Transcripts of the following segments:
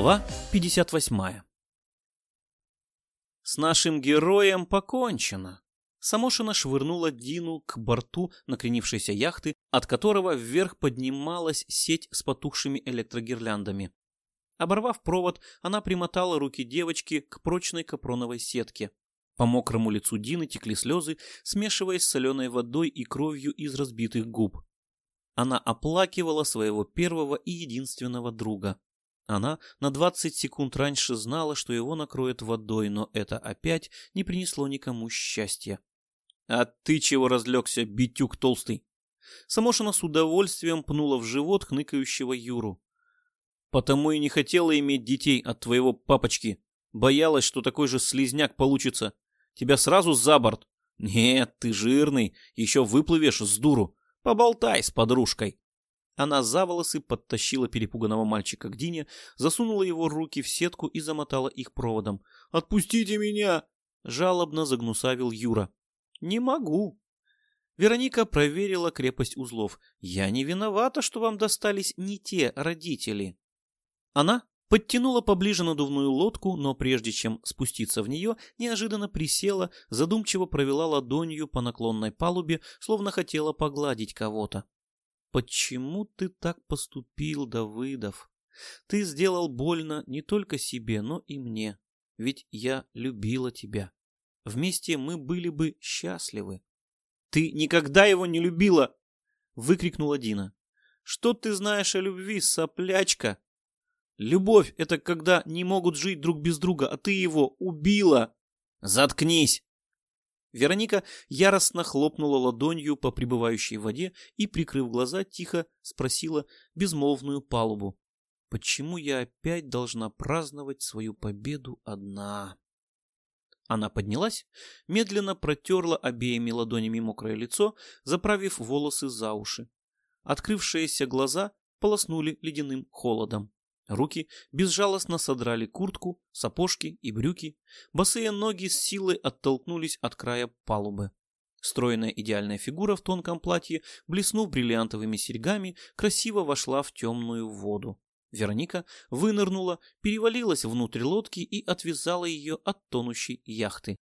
Глава 58 С нашим героем покончено. Самошина швырнула Дину к борту накренившейся яхты, от которого вверх поднималась сеть с потухшими электрогирляндами. Оборвав провод, она примотала руки девочки к прочной капроновой сетке. По мокрому лицу Дины текли слезы, смешиваясь с соленой водой и кровью из разбитых губ. Она оплакивала своего первого и единственного друга. Она на 20 секунд раньше знала, что его накроет водой, но это опять не принесло никому счастья. «А ты чего разлегся, битюк толстый?» Самошина с удовольствием пнула в живот хныкающего Юру. «Потому и не хотела иметь детей от твоего папочки. Боялась, что такой же слизняк получится. Тебя сразу за борт. Нет, ты жирный, еще выплывешь с дуру. Поболтай с подружкой». Она за волосы подтащила перепуганного мальчика к Дине, засунула его руки в сетку и замотала их проводом. «Отпустите меня!» — жалобно загнусавил Юра. «Не могу». Вероника проверила крепость узлов. «Я не виновата, что вам достались не те родители». Она подтянула поближе надувную лодку, но прежде чем спуститься в нее, неожиданно присела, задумчиво провела ладонью по наклонной палубе, словно хотела погладить кого-то. «Почему ты так поступил, Давыдов? Ты сделал больно не только себе, но и мне, ведь я любила тебя». Вместе мы были бы счастливы. Ты никогда его не любила, выкрикнула Дина. Что ты знаешь о любви, соплячка? Любовь — это когда не могут жить друг без друга, а ты его убила. Заткнись! Вероника яростно хлопнула ладонью по прибывающей воде и, прикрыв глаза, тихо спросила безмолвную палубу. «Почему я опять должна праздновать свою победу одна?» Она поднялась, медленно протерла обеими ладонями мокрое лицо, заправив волосы за уши. Открывшиеся глаза полоснули ледяным холодом. Руки безжалостно содрали куртку, сапожки и брюки. Босые ноги с силой оттолкнулись от края палубы. Стройная идеальная фигура в тонком платье, блеснув бриллиантовыми серьгами, красиво вошла в темную воду. Вероника вынырнула, перевалилась внутрь лодки и отвязала ее от тонущей яхты.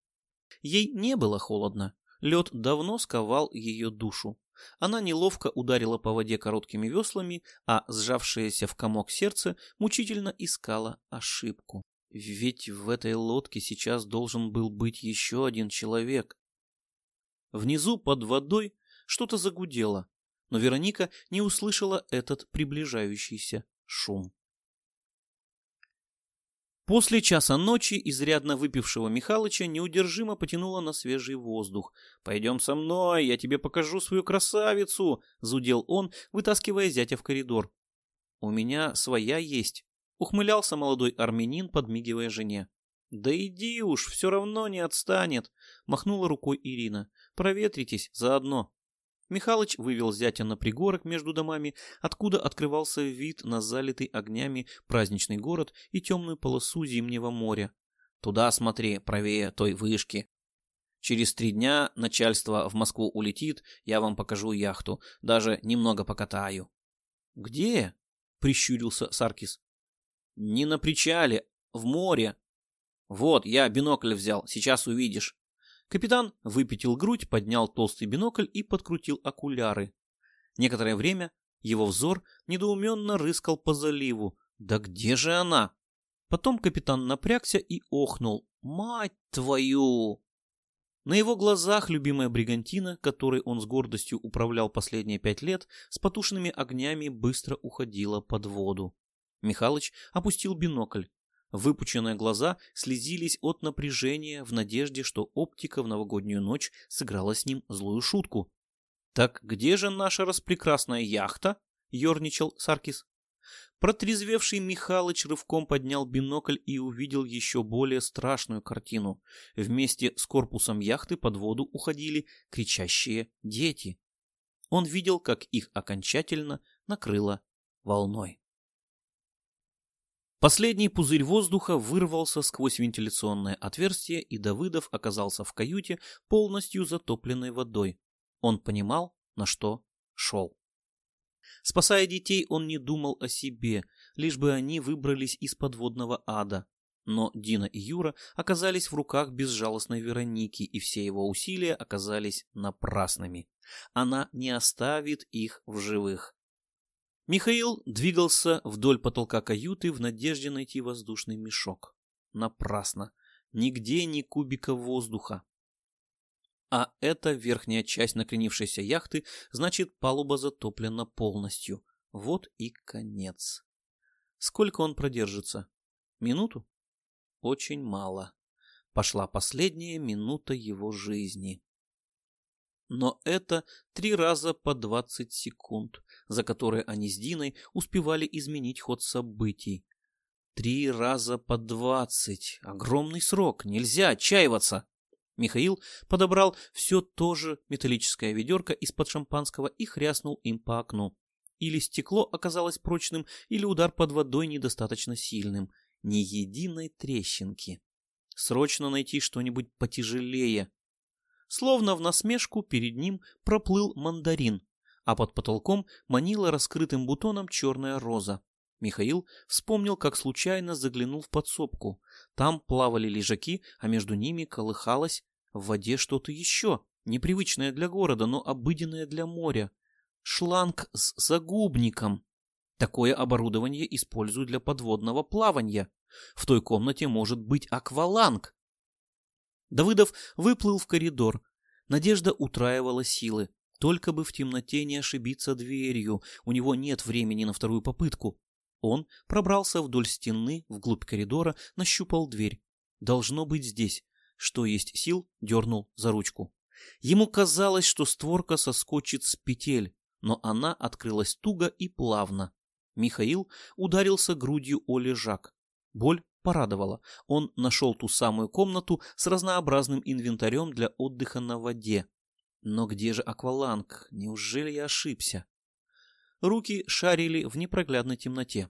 Ей не было холодно. Лед давно сковал ее душу. Она неловко ударила по воде короткими веслами, а сжавшееся в комок сердце мучительно искала ошибку. Ведь в этой лодке сейчас должен был быть еще один человек. Внизу под водой что-то загудело, но Вероника не услышала этот приближающийся шум. После часа ночи изрядно выпившего Михалыча неудержимо потянуло на свежий воздух. «Пойдем со мной, я тебе покажу свою красавицу!» — зудел он, вытаскивая зятя в коридор. «У меня своя есть», — ухмылялся молодой армянин, подмигивая жене. «Да иди уж, все равно не отстанет», — махнула рукой Ирина. «Проветритесь заодно». Михалыч вывел зятя на пригорок между домами, откуда открывался вид на залитый огнями праздничный город и темную полосу зимнего моря. «Туда смотри, правее той вышки. Через три дня начальство в Москву улетит, я вам покажу яхту, даже немного покатаю». «Где?» — прищурился Саркис. «Не на причале, в море. Вот, я бинокль взял, сейчас увидишь». Капитан выпятил грудь, поднял толстый бинокль и подкрутил окуляры. Некоторое время его взор недоуменно рыскал по заливу. «Да где же она?» Потом капитан напрягся и охнул. «Мать твою!» На его глазах любимая бригантина, которой он с гордостью управлял последние пять лет, с потушенными огнями быстро уходила под воду. Михалыч опустил бинокль. Выпученные глаза слезились от напряжения в надежде, что оптика в новогоднюю ночь сыграла с ним злую шутку. «Так где же наша распрекрасная яхта?» — ерничал Саркис. Протрезвевший Михалыч рывком поднял бинокль и увидел еще более страшную картину. Вместе с корпусом яхты под воду уходили кричащие дети. Он видел, как их окончательно накрыло волной. Последний пузырь воздуха вырвался сквозь вентиляционное отверстие, и Давыдов оказался в каюте, полностью затопленной водой. Он понимал, на что шел. Спасая детей, он не думал о себе, лишь бы они выбрались из подводного ада. Но Дина и Юра оказались в руках безжалостной Вероники, и все его усилия оказались напрасными. Она не оставит их в живых. Михаил двигался вдоль потолка каюты в надежде найти воздушный мешок. Напрасно. Нигде ни кубика воздуха. А эта верхняя часть накренившейся яхты, значит, палуба затоплена полностью. Вот и конец. Сколько он продержится? Минуту? Очень мало. Пошла последняя минута его жизни. Но это три раза по 20 секунд, за которые они с Диной успевали изменить ход событий. Три раза по двадцать. Огромный срок. Нельзя отчаиваться. Михаил подобрал все то же металлическое ведерко из-под шампанского и хряснул им по окну. Или стекло оказалось прочным, или удар под водой недостаточно сильным. Ни единой трещинки. Срочно найти что-нибудь потяжелее. Словно в насмешку перед ним проплыл мандарин, а под потолком манила раскрытым бутоном черная роза. Михаил вспомнил, как случайно заглянул в подсобку. Там плавали лежаки, а между ними колыхалось в воде что-то еще, непривычное для города, но обыденное для моря. Шланг с загубником. Такое оборудование используют для подводного плавания. В той комнате может быть акваланг. Давыдов выплыл в коридор. Надежда утраивала силы. Только бы в темноте не ошибиться дверью. У него нет времени на вторую попытку. Он пробрался вдоль стены, вглубь коридора, нащупал дверь. Должно быть здесь. Что есть сил, дернул за ручку. Ему казалось, что створка соскочит с петель, но она открылась туго и плавно. Михаил ударился грудью о лежак. Боль порадовала. Он нашел ту самую комнату с разнообразным инвентарем для отдыха на воде. Но где же акваланг? Неужели я ошибся? Руки шарили в непроглядной темноте.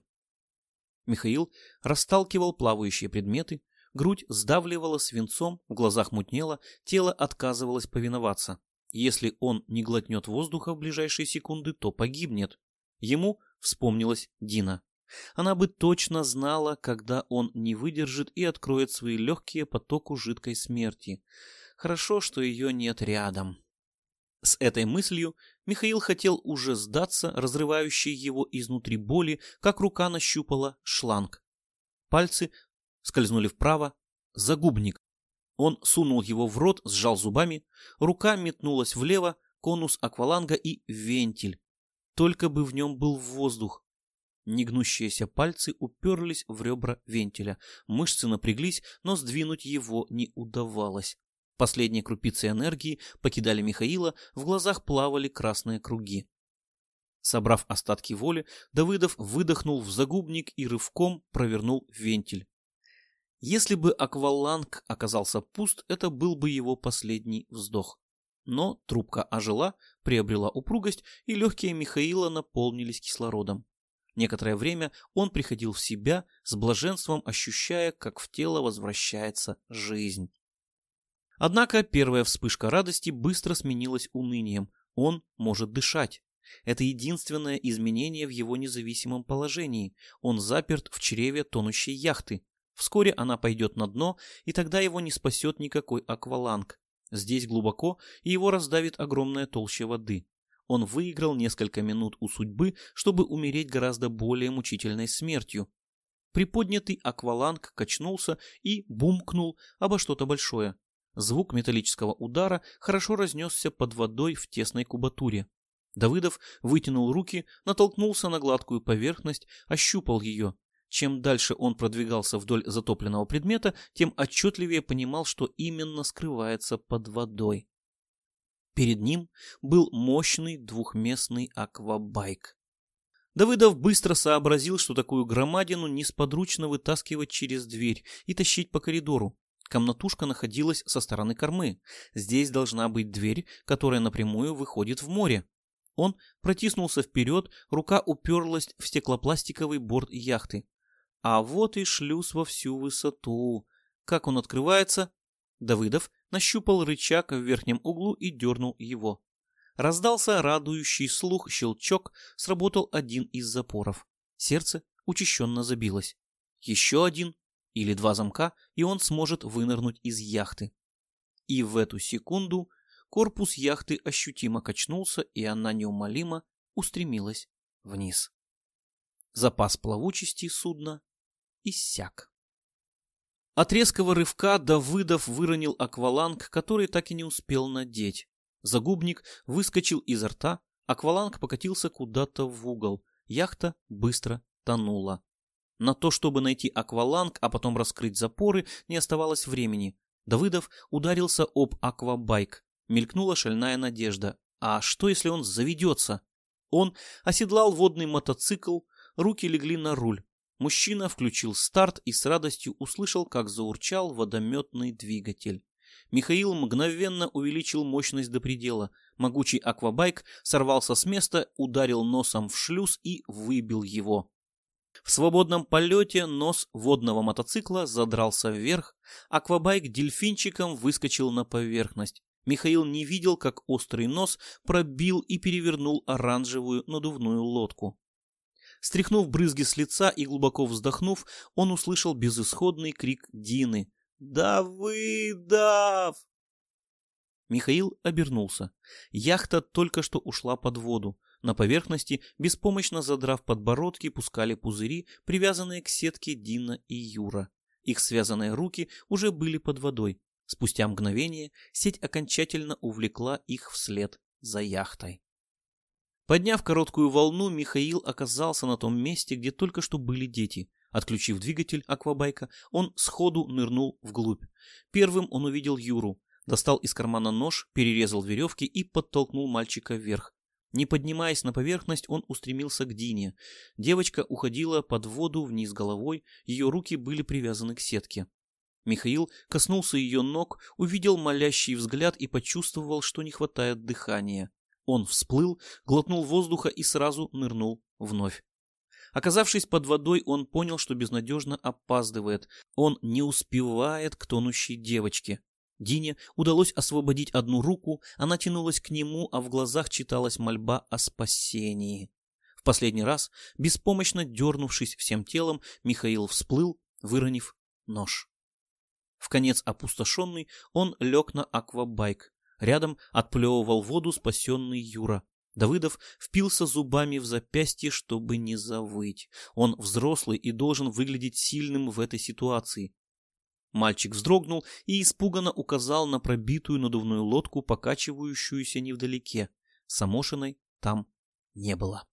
Михаил расталкивал плавающие предметы, грудь сдавливала свинцом, в глазах мутнело, тело отказывалось повиноваться. Если он не глотнет воздуха в ближайшие секунды, то погибнет. Ему вспомнилась Дина. Она бы точно знала, когда он не выдержит и откроет свои легкие потоку жидкой смерти. Хорошо, что ее нет рядом. С этой мыслью Михаил хотел уже сдаться, разрывающей его изнутри боли, как рука нащупала шланг. Пальцы скользнули вправо. Загубник. Он сунул его в рот, сжал зубами. Рука метнулась влево, конус акваланга и вентиль. Только бы в нем был воздух. Негнущиеся пальцы уперлись в ребра вентиля. Мышцы напряглись, но сдвинуть его не удавалось. Последние крупицы энергии покидали Михаила, в глазах плавали красные круги. Собрав остатки воли, Давыдов выдохнул в загубник и рывком провернул вентиль. Если бы акваланг оказался пуст, это был бы его последний вздох. Но трубка ожила, приобрела упругость, и легкие Михаила наполнились кислородом. Некоторое время он приходил в себя, с блаженством ощущая, как в тело возвращается жизнь. Однако первая вспышка радости быстро сменилась унынием. Он может дышать. Это единственное изменение в его независимом положении. Он заперт в чреве тонущей яхты. Вскоре она пойдет на дно, и тогда его не спасет никакой акваланг. Здесь глубоко, и его раздавит огромная толща воды. Он выиграл несколько минут у судьбы, чтобы умереть гораздо более мучительной смертью. Приподнятый акваланг качнулся и бумкнул обо что-то большое. Звук металлического удара хорошо разнесся под водой в тесной кубатуре. Давыдов вытянул руки, натолкнулся на гладкую поверхность, ощупал ее. Чем дальше он продвигался вдоль затопленного предмета, тем отчетливее понимал, что именно скрывается под водой. Перед ним был мощный двухместный аквабайк. Давыдов быстро сообразил, что такую громадину несподручно вытаскивать через дверь и тащить по коридору. Комнатушка находилась со стороны кормы. Здесь должна быть дверь, которая напрямую выходит в море. Он протиснулся вперед, рука уперлась в стеклопластиковый борт яхты. А вот и шлюз во всю высоту. Как он открывается? Давыдов нащупал рычаг в верхнем углу и дернул его. Раздался радующий слух щелчок, сработал один из запоров. Сердце учащенно забилось. Еще один или два замка, и он сможет вынырнуть из яхты. И в эту секунду корпус яхты ощутимо качнулся, и она неумолимо устремилась вниз. Запас плавучести судна иссяк. От резкого рывка Давыдов выронил акваланг, который так и не успел надеть. Загубник выскочил изо рта, акваланг покатился куда-то в угол. Яхта быстро тонула. На то, чтобы найти акваланг, а потом раскрыть запоры, не оставалось времени. Давыдов ударился об аквабайк. Мелькнула шальная надежда. А что, если он заведется? Он оседлал водный мотоцикл, руки легли на руль. Мужчина включил старт и с радостью услышал, как заурчал водометный двигатель. Михаил мгновенно увеличил мощность до предела. Могучий аквабайк сорвался с места, ударил носом в шлюз и выбил его. В свободном полете нос водного мотоцикла задрался вверх, аквабайк дельфинчиком выскочил на поверхность. Михаил не видел, как острый нос пробил и перевернул оранжевую надувную лодку. Стряхнув брызги с лица и глубоко вздохнув, он услышал безысходный крик Дины. «Давыдов!» Михаил обернулся. Яхта только что ушла под воду. На поверхности, беспомощно задрав подбородки, пускали пузыри, привязанные к сетке Дина и Юра. Их связанные руки уже были под водой. Спустя мгновение сеть окончательно увлекла их вслед за яхтой. Подняв короткую волну, Михаил оказался на том месте, где только что были дети. Отключив двигатель аквабайка, он сходу нырнул вглубь. Первым он увидел Юру, достал из кармана нож, перерезал веревки и подтолкнул мальчика вверх. Не поднимаясь на поверхность, он устремился к Дине. Девочка уходила под воду вниз головой, ее руки были привязаны к сетке. Михаил коснулся ее ног, увидел молящий взгляд и почувствовал, что не хватает дыхания. Он всплыл, глотнул воздуха и сразу нырнул вновь. Оказавшись под водой, он понял, что безнадежно опаздывает. Он не успевает к тонущей девочке. Дине удалось освободить одну руку, она тянулась к нему, а в глазах читалась мольба о спасении. В последний раз, беспомощно дернувшись всем телом, Михаил всплыл, выронив нож. В конец опустошенный, он лег на аквабайк. Рядом отплевывал воду спасенный Юра. Давыдов впился зубами в запястье, чтобы не завыть. Он взрослый и должен выглядеть сильным в этой ситуации. Мальчик вздрогнул и испуганно указал на пробитую надувную лодку, покачивающуюся невдалеке. Самошиной там не было.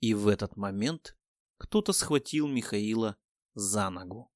И в этот момент кто-то схватил Михаила за ногу.